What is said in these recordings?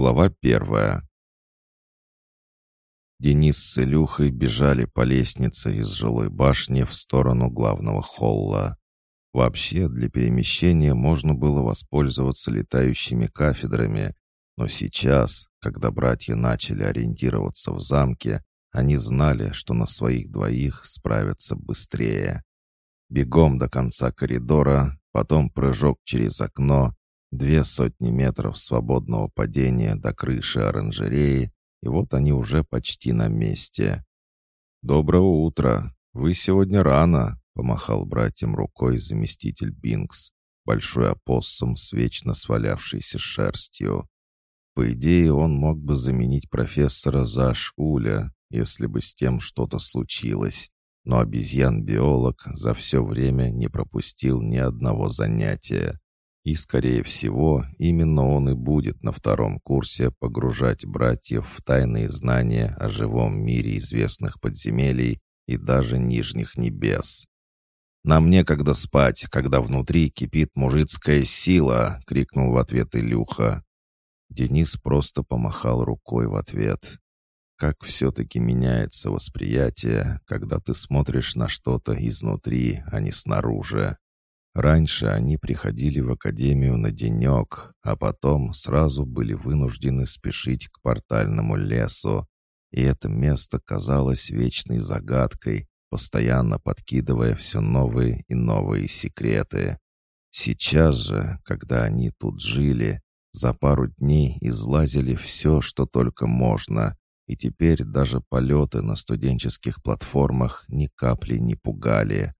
Глава первая. Денис с Илюхой бежали по лестнице из жилой башни в сторону главного холла. Вообще, для перемещения можно было воспользоваться летающими кафедрами, но сейчас, когда братья начали ориентироваться в замке, они знали, что на своих двоих справятся быстрее. Бегом до конца коридора, потом прыжок через окно, Две сотни метров свободного падения до крыши оранжереи, и вот они уже почти на месте. «Доброе утро! Вы сегодня рано!» — помахал братьям рукой заместитель Бинкс, большой опоссум с вечно свалявшейся шерстью. По идее, он мог бы заменить профессора Заш Уля, если бы с тем что-то случилось, но обезьян-биолог за все время не пропустил ни одного занятия. И, скорее всего, именно он и будет на втором курсе погружать братьев в тайные знания о живом мире известных подземелий и даже нижних небес. «Нам некогда спать, когда внутри кипит мужицкая сила!» — крикнул в ответ Илюха. Денис просто помахал рукой в ответ. Как все-таки меняется восприятие, когда ты смотришь на что-то изнутри, а не снаружи. Раньше они приходили в академию на денек, а потом сразу были вынуждены спешить к портальному лесу. И это место казалось вечной загадкой, постоянно подкидывая все новые и новые секреты. Сейчас же, когда они тут жили, за пару дней излазили все, что только можно, и теперь даже полеты на студенческих платформах ни капли не пугали.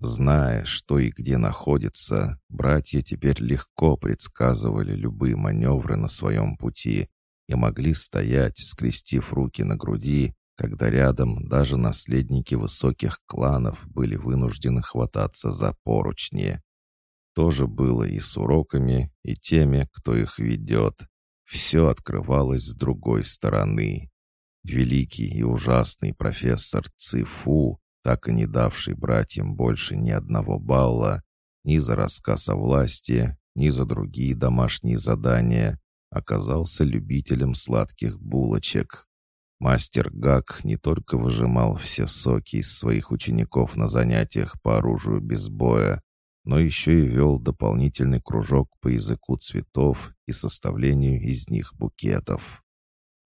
Зная, что и где находится, братья теперь легко предсказывали любые маневры на своем пути и могли стоять, скрестив руки на груди, когда рядом даже наследники высоких кланов были вынуждены хвататься за поручни. То же было и с уроками, и теми, кто их ведет. Все открывалось с другой стороны. Великий и ужасный профессор Цифу так и не давший братьям больше ни одного балла, ни за рассказ о власти, ни за другие домашние задания, оказался любителем сладких булочек. Мастер Гак не только выжимал все соки из своих учеников на занятиях по оружию без боя, но еще и вел дополнительный кружок по языку цветов и составлению из них букетов.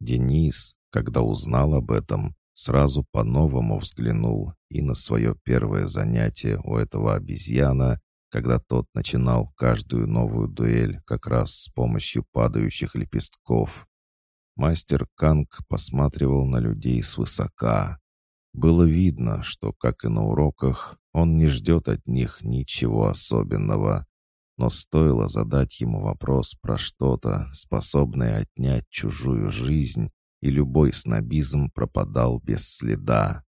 Денис, когда узнал об этом, сразу по-новому взглянул и на свое первое занятие у этого обезьяна, когда тот начинал каждую новую дуэль как раз с помощью падающих лепестков. Мастер Канг посматривал на людей свысока. Было видно, что, как и на уроках, он не ждет от них ничего особенного. Но стоило задать ему вопрос про что-то, способное отнять чужую жизнь, и любой снобизм пропадал без следа.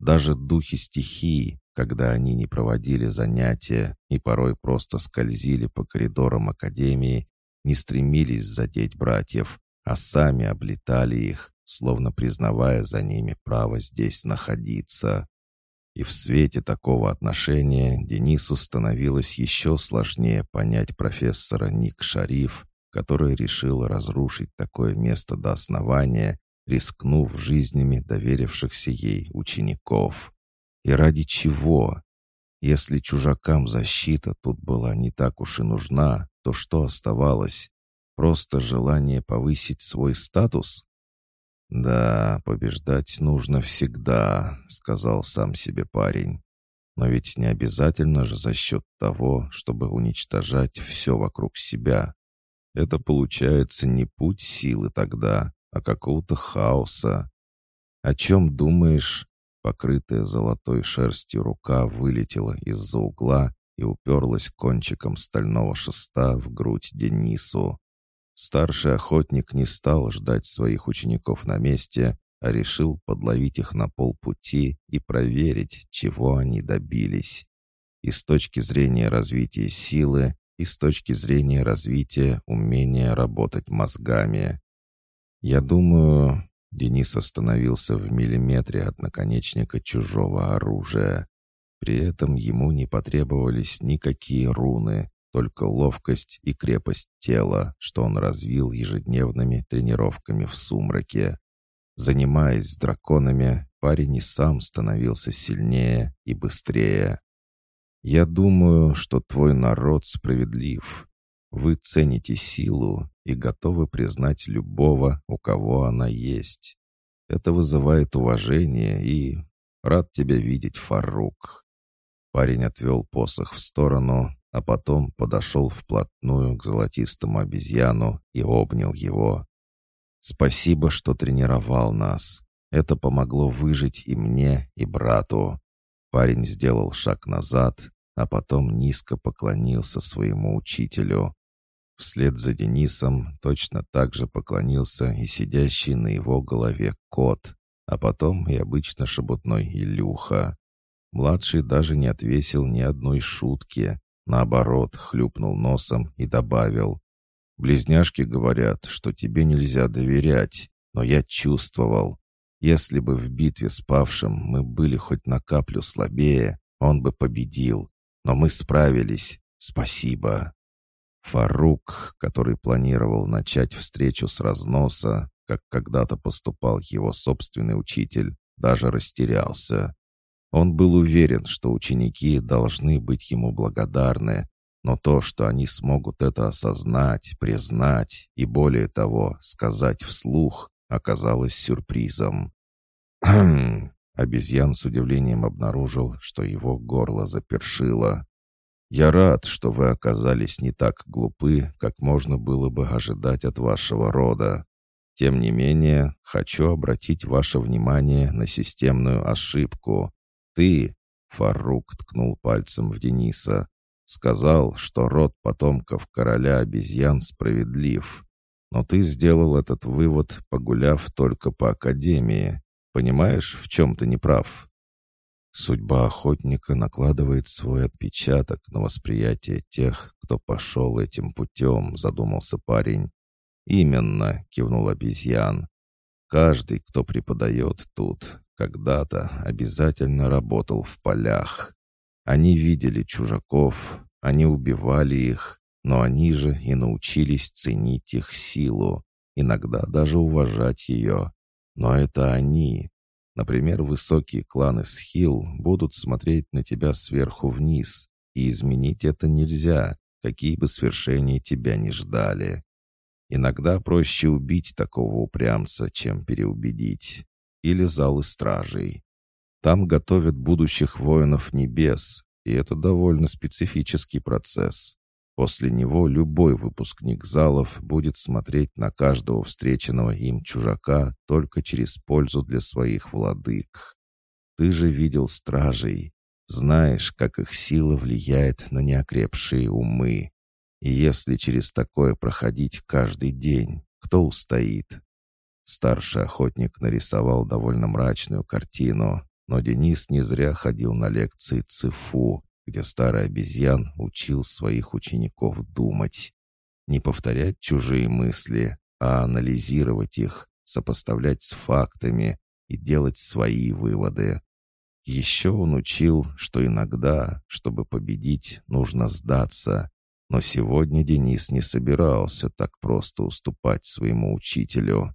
Даже духи стихии, когда они не проводили занятия и порой просто скользили по коридорам Академии, не стремились задеть братьев, а сами облетали их, словно признавая за ними право здесь находиться. И в свете такого отношения Денису становилось еще сложнее понять профессора Ник Шариф которая решила разрушить такое место до основания, рискнув жизнями доверившихся ей учеников. И ради чего? Если чужакам защита тут была не так уж и нужна, то что оставалось? Просто желание повысить свой статус? «Да, побеждать нужно всегда», — сказал сам себе парень. «Но ведь не обязательно же за счет того, чтобы уничтожать все вокруг себя. Это получается не путь силы тогда, а какого-то хаоса. О чем думаешь? Покрытая золотой шерстью рука вылетела из-за угла и уперлась кончиком стального шеста в грудь Денису. Старший охотник не стал ждать своих учеников на месте, а решил подловить их на полпути и проверить, чего они добились. И с точки зрения развития силы, и с точки зрения развития умения работать мозгами. Я думаю, Денис остановился в миллиметре от наконечника чужого оружия. При этом ему не потребовались никакие руны, только ловкость и крепость тела, что он развил ежедневными тренировками в сумраке. Занимаясь с драконами, парень и сам становился сильнее и быстрее. «Я думаю, что твой народ справедлив. Вы цените силу и готовы признать любого, у кого она есть. Это вызывает уважение и... Рад тебя видеть, Фарук». Парень отвел посох в сторону, а потом подошел вплотную к золотистому обезьяну и обнял его. «Спасибо, что тренировал нас. Это помогло выжить и мне, и брату». Парень сделал шаг назад, а потом низко поклонился своему учителю. Вслед за Денисом точно так же поклонился и сидящий на его голове кот, а потом и обычно шебутной Илюха. Младший даже не отвесил ни одной шутки, наоборот, хлюпнул носом и добавил. «Близняшки говорят, что тебе нельзя доверять, но я чувствовал. Если бы в битве с Павшим мы были хоть на каплю слабее, он бы победил. Но мы справились. Спасибо». Фарук, который планировал начать встречу с разноса, как когда-то поступал его собственный учитель, даже растерялся. Он был уверен, что ученики должны быть ему благодарны, но то, что они смогут это осознать, признать и, более того, сказать вслух, оказалось сюрпризом. «Хм!» Обезьян с удивлением обнаружил, что его горло запершило. «Я рад, что вы оказались не так глупы, как можно было бы ожидать от вашего рода. Тем не менее, хочу обратить ваше внимание на системную ошибку. Ты, — Фарук ткнул пальцем в Дениса, — сказал, что род потомков короля обезьян справедлив. Но ты сделал этот вывод, погуляв только по академии. Понимаешь, в чем ты не прав?» Судьба охотника накладывает свой отпечаток на восприятие тех, кто пошел этим путем, задумался парень. «Именно», — кивнул обезьян. «Каждый, кто преподает тут, когда-то обязательно работал в полях. Они видели чужаков, они убивали их, но они же и научились ценить их силу, иногда даже уважать ее. Но это они, Например, высокие кланы Схил будут смотреть на тебя сверху вниз, и изменить это нельзя, какие бы свершения тебя не ждали. Иногда проще убить такого упрямца, чем переубедить. Или залы стражей. Там готовят будущих воинов небес, и это довольно специфический процесс. После него любой выпускник залов будет смотреть на каждого встреченного им чужака только через пользу для своих владык. Ты же видел стражей, знаешь, как их сила влияет на неокрепшие умы. И если через такое проходить каждый день, кто устоит? Старший охотник нарисовал довольно мрачную картину, но Денис не зря ходил на лекции ЦИФУ, где старый обезьян учил своих учеников думать. Не повторять чужие мысли, а анализировать их, сопоставлять с фактами и делать свои выводы. Еще он учил, что иногда, чтобы победить, нужно сдаться. Но сегодня Денис не собирался так просто уступать своему учителю.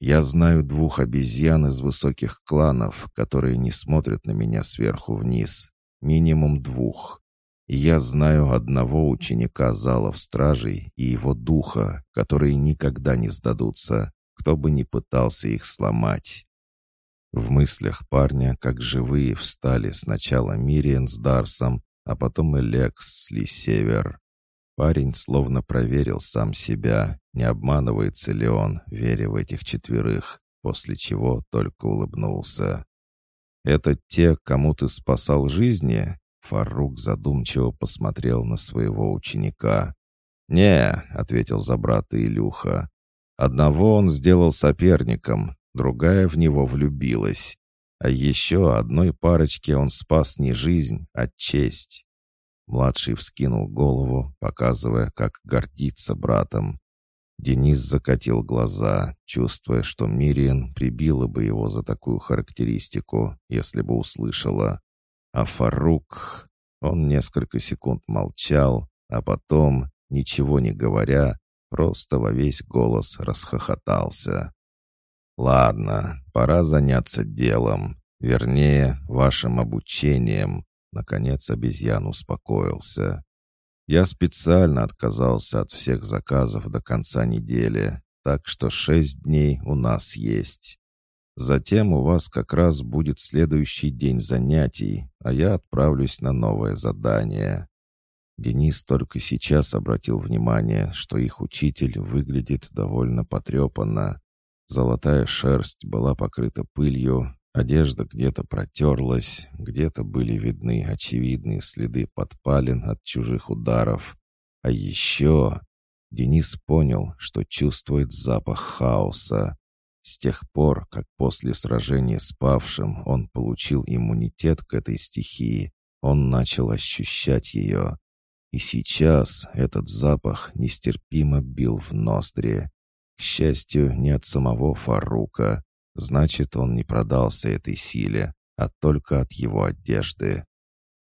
Я знаю двух обезьян из высоких кланов, которые не смотрят на меня сверху вниз, минимум двух. Я знаю одного ученика залов стражей и его духа, которые никогда не сдадутся, кто бы ни пытался их сломать. В мыслях парня, как живые, встали сначала Мириен с Дарсом, а потом и Лекс с Ли Север. Парень словно проверил сам себя, не обманывается ли он, веря в этих четверых, после чего только улыбнулся. «Это те, кому ты спасал жизни?» Фарук задумчиво посмотрел на своего ученика. «Не», — ответил за брата Илюха. «Одного он сделал соперником, другая в него влюбилась. А еще одной парочке он спас не жизнь, а честь». Младший вскинул голову, показывая, как гордится братом. Денис закатил глаза, чувствуя, что Мириан прибила бы его за такую характеристику, если бы услышала. А Фарук... Он несколько секунд молчал, а потом, ничего не говоря, просто во весь голос расхохотался. «Ладно, пора заняться делом, вернее, вашим обучением», Наконец обезьян успокоился. «Я специально отказался от всех заказов до конца недели, так что шесть дней у нас есть. Затем у вас как раз будет следующий день занятий, а я отправлюсь на новое задание». Денис только сейчас обратил внимание, что их учитель выглядит довольно потрепанно. Золотая шерсть была покрыта пылью, одежда где-то протерлась, где-то были видны очевидные следы подпалин от чужих ударов. А еще Денис понял, что чувствует запах хаоса. С тех пор, как после сражения с павшим он получил иммунитет к этой стихии, он начал ощущать ее. И сейчас этот запах нестерпимо бил в ноздри. К счастью, не от самого Фарука. Значит, он не продался этой силе, а только от его одежды.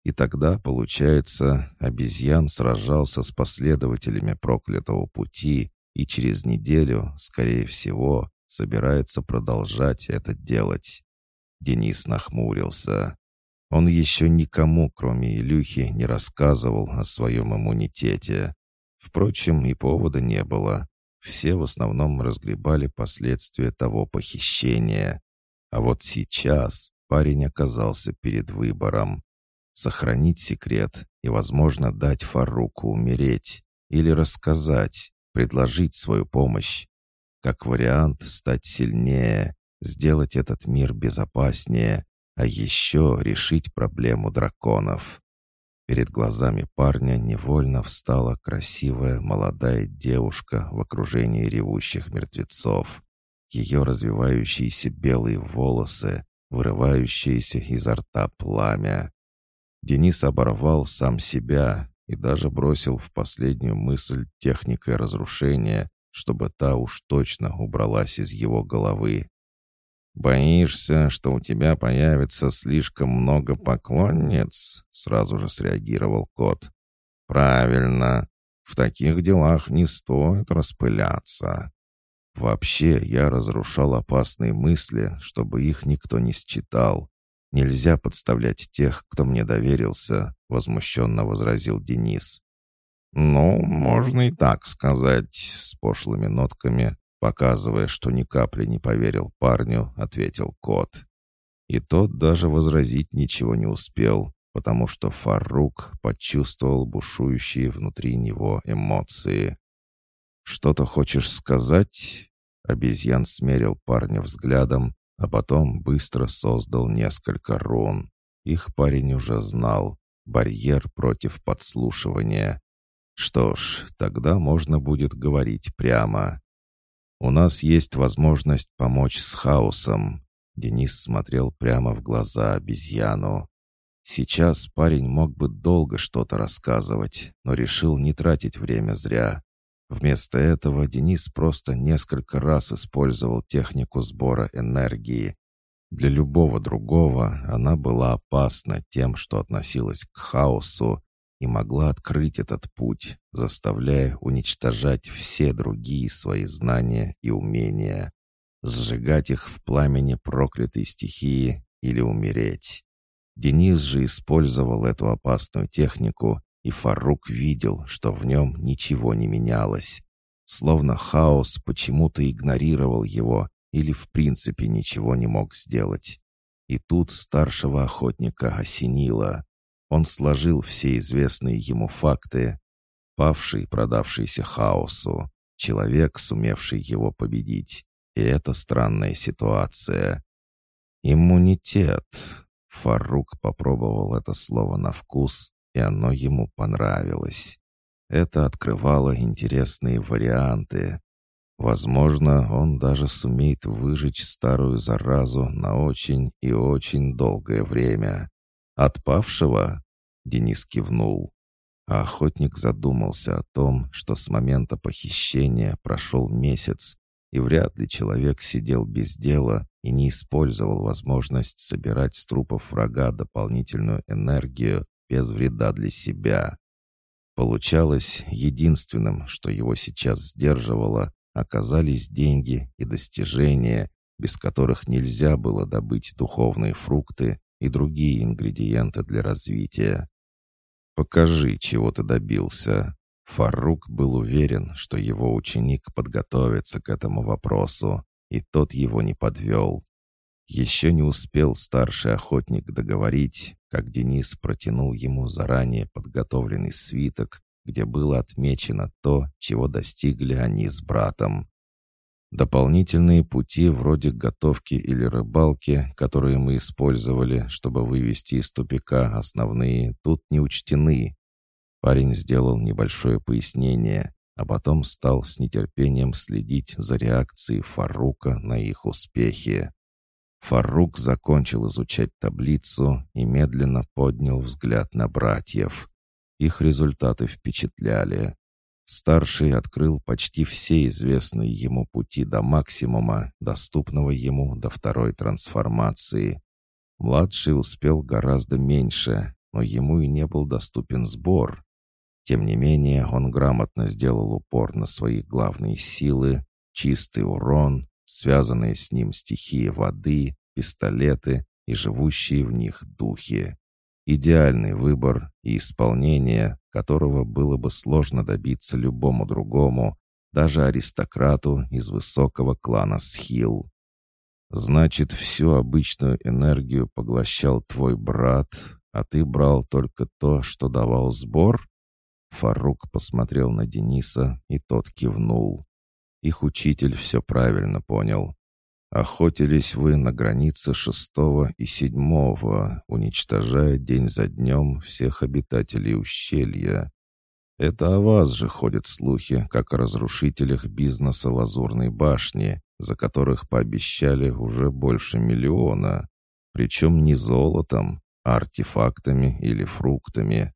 И тогда, получается, обезьян сражался с последователями проклятого пути и через неделю, скорее всего, собирается продолжать это делать. Денис нахмурился. Он еще никому, кроме Илюхи, не рассказывал о своем иммунитете. Впрочем, и повода не было. Все в основном разгребали последствия того похищения. А вот сейчас парень оказался перед выбором. Сохранить секрет и, возможно, дать Фаруку умереть. Или рассказать, предложить свою помощь. Как вариант стать сильнее, сделать этот мир безопаснее, а еще решить проблему драконов. Перед глазами парня невольно встала красивая молодая девушка в окружении ревущих мертвецов. Ее развивающиеся белые волосы, вырывающиеся изо рта пламя. Денис оборвал сам себя и даже бросил в последнюю мысль техникой разрушения, чтобы та уж точно убралась из его головы. «Боишься, что у тебя появится слишком много поклонниц?» — сразу же среагировал кот. «Правильно. В таких делах не стоит распыляться. Вообще, я разрушал опасные мысли, чтобы их никто не считал. Нельзя подставлять тех, кто мне доверился», — возмущенно возразил Денис. «Ну, можно и так сказать», — с пошлыми нотками Показывая, что ни капли не поверил парню, ответил кот. И тот даже возразить ничего не успел, потому что Фарук почувствовал бушующие внутри него эмоции. «Что-то хочешь сказать?» Обезьян смерил парня взглядом, а потом быстро создал несколько рун. Их парень уже знал. Барьер против подслушивания. Что ж, тогда можно будет говорить прямо. У нас есть возможность помочь с хаосом». Денис смотрел прямо в глаза обезьяну. Сейчас парень мог бы долго что-то рассказывать, но решил не тратить время зря. Вместо этого Денис просто несколько раз использовал технику сбора энергии. Для любого другого она была опасна тем, что относилась к хаосу и могла открыть этот путь, заставляя уничтожать все другие свои знания и умения, сжигать их в пламени проклятой стихии или умереть. Денис же использовал эту опасную технику, и Фарук видел, что в нем ничего не менялось. Словно хаос почему-то игнорировал его или в принципе ничего не мог сделать. И тут старшего охотника осенило. Он сложил все известные ему факты. Павший, продавшийся хаосу. Человек, сумевший его победить. И это странная ситуация. Иммунитет. Фарук попробовал это слово на вкус, и оно ему понравилось. Это открывало интересные варианты. Возможно, он даже сумеет выжечь старую заразу на очень и очень долгое время. «Отпавшего?» — Денис кивнул. А охотник задумался о том, что с момента похищения прошел месяц, и вряд ли человек сидел без дела и не использовал возможность собирать с трупов врага дополнительную энергию без вреда для себя. Получалось, единственным, что его сейчас сдерживало, оказались деньги и достижения, без которых нельзя было добыть духовные фрукты и другие ингредиенты для развития. «Покажи, чего ты добился». Фарук был уверен, что его ученик подготовится к этому вопросу, и тот его не подвел. Еще не успел старший охотник договорить, как Денис протянул ему заранее подготовленный свиток, где было отмечено то, чего достигли они с братом. Дополнительные пути вроде готовки или рыбалки, которые мы использовали, чтобы вывести из тупика основные, тут не учтены. Парень сделал небольшое пояснение, а потом стал с нетерпением следить за реакцией Фарука на их успехи. Фарук закончил изучать таблицу и медленно поднял взгляд на братьев. Их результаты впечатляли. Старший открыл почти все известные ему пути до максимума, доступного ему до второй трансформации. Младший успел гораздо меньше, но ему и не был доступен сбор. Тем не менее, он грамотно сделал упор на свои главные силы, чистый урон, связанные с ним стихии воды, пистолеты и живущие в них духи. Идеальный выбор и исполнение, которого было бы сложно добиться любому другому, даже аристократу из высокого клана Схил. «Значит, всю обычную энергию поглощал твой брат, а ты брал только то, что давал сбор?» Фарук посмотрел на Дениса, и тот кивнул. Их учитель все правильно понял. Охотились вы на границе шестого и седьмого, уничтожая день за днем всех обитателей ущелья. Это о вас же ходят слухи, как о разрушителях бизнеса Лазурной башни, за которых пообещали уже больше миллиона. Причем не золотом, а артефактами или фруктами.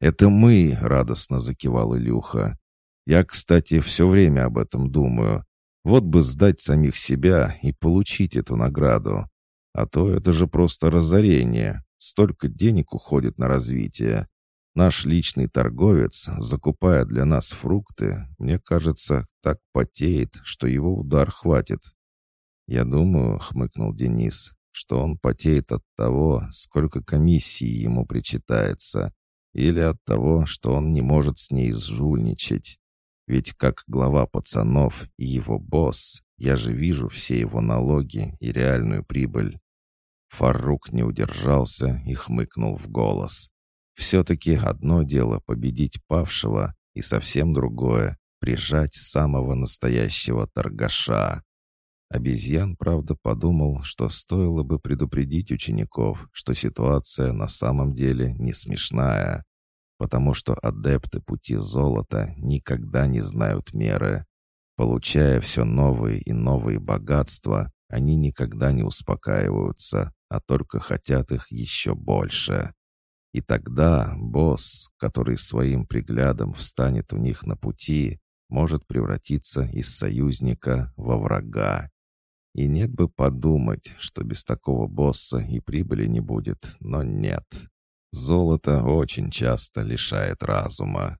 «Это мы!» — радостно закивал Илюха. «Я, кстати, все время об этом думаю. Вот бы сдать самих себя и получить эту награду. А то это же просто разорение. Столько денег уходит на развитие. Наш личный торговец, закупая для нас фрукты, мне кажется, так потеет, что его удар хватит. «Я думаю», — хмыкнул Денис, «что он потеет от того, сколько комиссии ему причитается, или от того, что он не может с ней сжульничать. Ведь как глава пацанов и его босс, я же вижу все его налоги и реальную прибыль. Фарук не удержался и хмыкнул в голос. Все-таки одно дело победить павшего, и совсем другое — прижать самого настоящего торгаша. Обезьян, правда, подумал, что стоило бы предупредить учеников, что ситуация на самом деле не смешная потому что адепты пути золота никогда не знают меры. Получая все новые и новые богатства, они никогда не успокаиваются, а только хотят их еще больше. И тогда босс, который своим приглядом встанет у них на пути, может превратиться из союзника во врага. И нет бы подумать, что без такого босса и прибыли не будет, но нет. Золото очень часто лишает разума.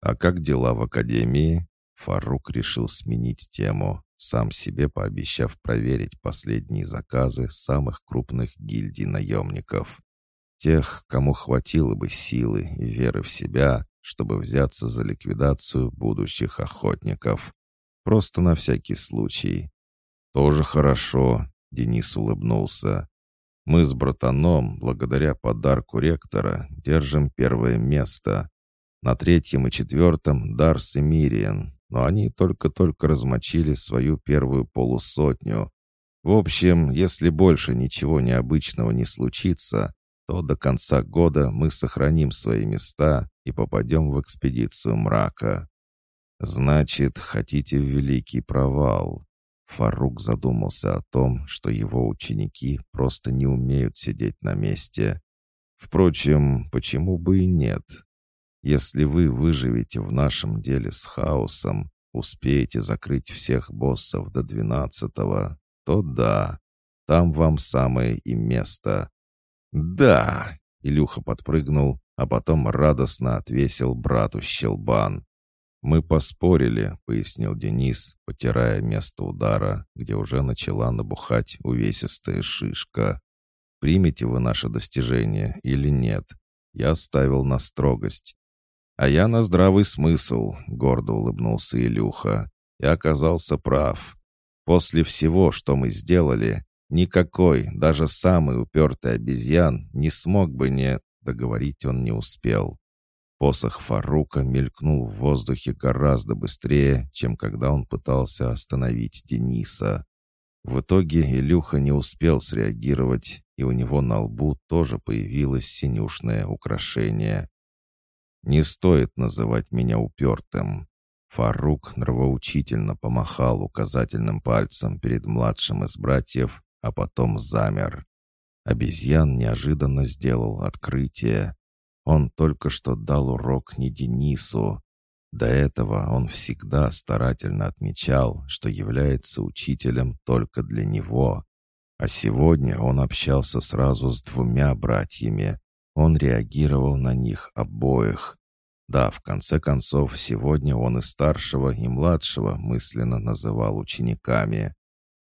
А как дела в академии? Фарук решил сменить тему, сам себе пообещав проверить последние заказы самых крупных гильдий наемников. Тех, кому хватило бы силы и веры в себя, чтобы взяться за ликвидацию будущих охотников. Просто на всякий случай. «Тоже хорошо», — Денис улыбнулся. Мы с братаном, благодаря подарку ректора, держим первое место. На третьем и четвертом Дарс и Мириен, но они только-только размочили свою первую полусотню. В общем, если больше ничего необычного не случится, то до конца года мы сохраним свои места и попадем в экспедицию мрака. Значит, хотите великий провал. Фарук задумался о том, что его ученики просто не умеют сидеть на месте. Впрочем, почему бы и нет? Если вы выживете в нашем деле с хаосом, успеете закрыть всех боссов до двенадцатого, то да, там вам самое и место. Да, Илюха подпрыгнул а потом радостно отвесил брату щелбан. «Мы поспорили», — пояснил Денис, потирая место удара, где уже начала набухать увесистая шишка. «Примете вы наше достижение или нет?» Я ставил на строгость. «А я на здравый смысл», — гордо улыбнулся Илюха. «И оказался прав. После всего, что мы сделали, никакой, даже самый упертый обезьян не смог бы не...» Договорить он не успел. Посох Фарука мелькнул в воздухе гораздо быстрее, чем когда он пытался остановить Дениса. В итоге Илюха не успел среагировать, и у него на лбу тоже появилось синюшное украшение. «Не стоит называть меня упертым». Фарук нравоучительно помахал указательным пальцем перед младшим из братьев, а потом замер. Обезьян неожиданно сделал открытие. Он только что дал урок не Денису. До этого он всегда старательно отмечал, что является учителем только для него. А сегодня он общался сразу с двумя братьями. Он реагировал на них обоих. Да, в конце концов, сегодня он и старшего, и младшего мысленно называл учениками.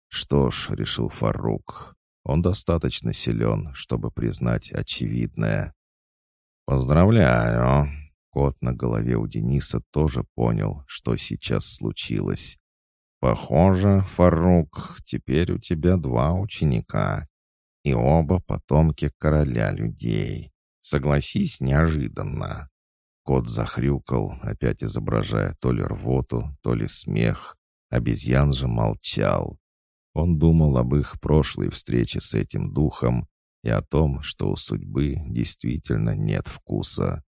Что ж, решил Фарук, он достаточно силен, чтобы признать очевидное. «Поздравляю!» Кот на голове у Дениса тоже понял, что сейчас случилось. «Похоже, Фарук, теперь у тебя два ученика, и оба потомки короля людей. Согласись, неожиданно». Кот захрюкал, опять изображая то ли рвоту, то ли смех. Обезьян же молчал. Он думал об их прошлой встрече с этим духом и о том, что у судьбы действительно нет вкуса.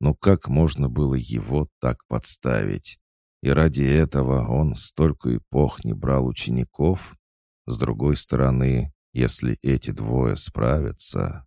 Но как можно было его так подставить? И ради этого он столько эпох не брал учеников? С другой стороны, если эти двое справятся,